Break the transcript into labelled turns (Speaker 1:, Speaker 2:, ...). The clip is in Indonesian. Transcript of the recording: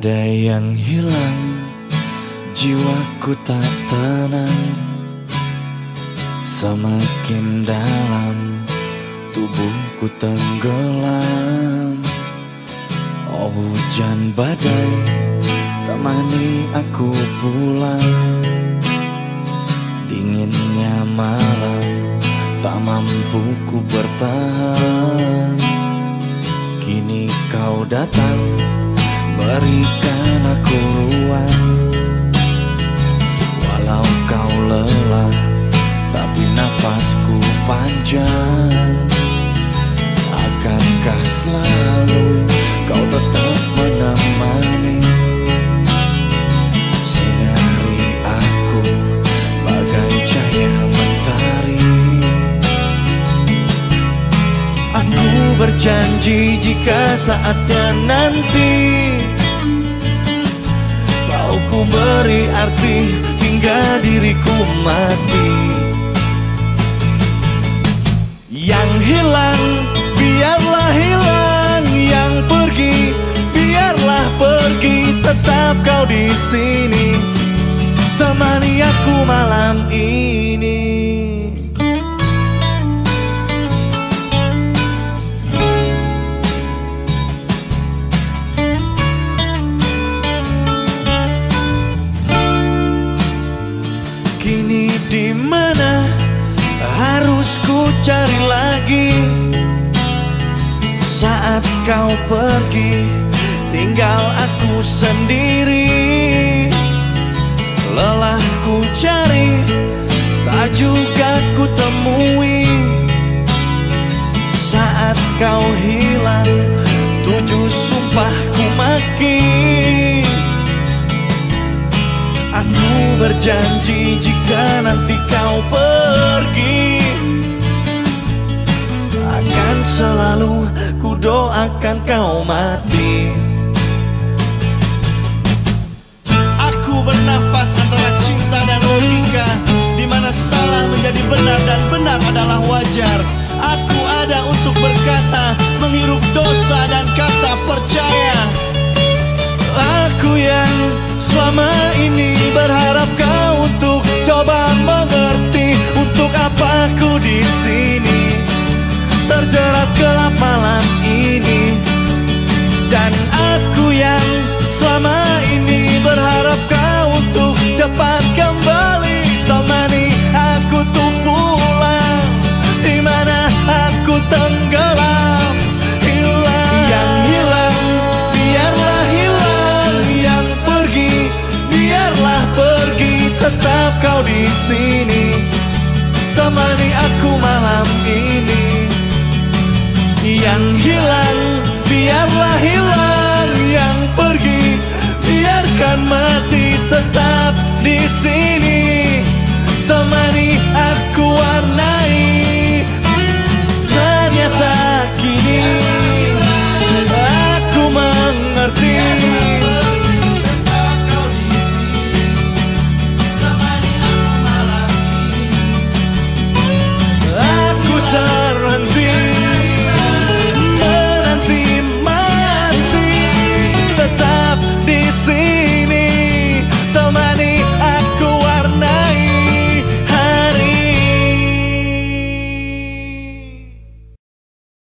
Speaker 1: Badai yang hilang Jiwaku tak tenang. Semakin dalam Tubuhku tenggelam. Oh hujan badai Temani aku pulang. Dinginnya malam Tak mampu ku bertahan. Kini kau datang Berikan aku ruang berjanji jika saatnya nanti Kau ku beri arti hingga diriku mati. Yang hilang biarlah hilang. Yang pergi biarlah pergi. Tetap kau di sini. Temani aku malam ini di mana harus ku cari lagi? Saat kau pergi tinggal aku sendiri. Lelah ku cari tak juga ku temui. Saat kau hilang tujuh sumpah ku maki berjanji jika nanti kau pergi. Akan selalu ku doakan kau mati. Aku bernafas antara cinta dan logika di mana salah menjadi benar dan benar adalah wajar. Aku ada untuk berkata malam ini. Dan aku yang selama ini berharap kau untuk cepat kembali. Temani aku tuh pulang. Di mana aku tenggelam. Hilang. Yang hilang. Biarlah hilang. Yang pergi. Biarlah pergi. Tetap kau di sini. Temani aku malam ini yang hilang biarlah hilang yang pergi. Biarkan mati tetap